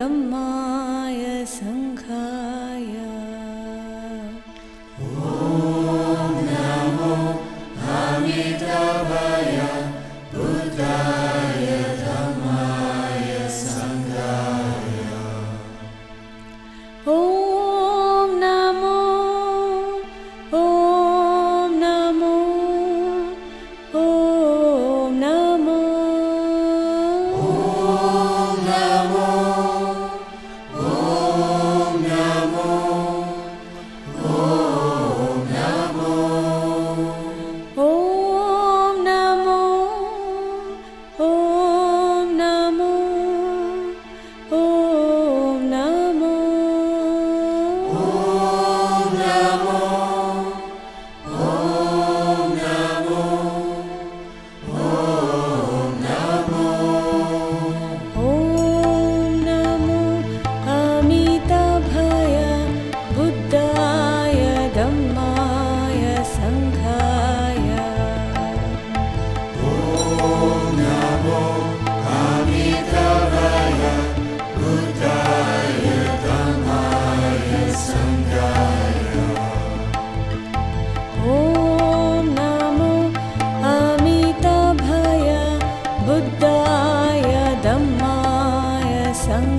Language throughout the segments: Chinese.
什么？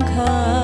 看。看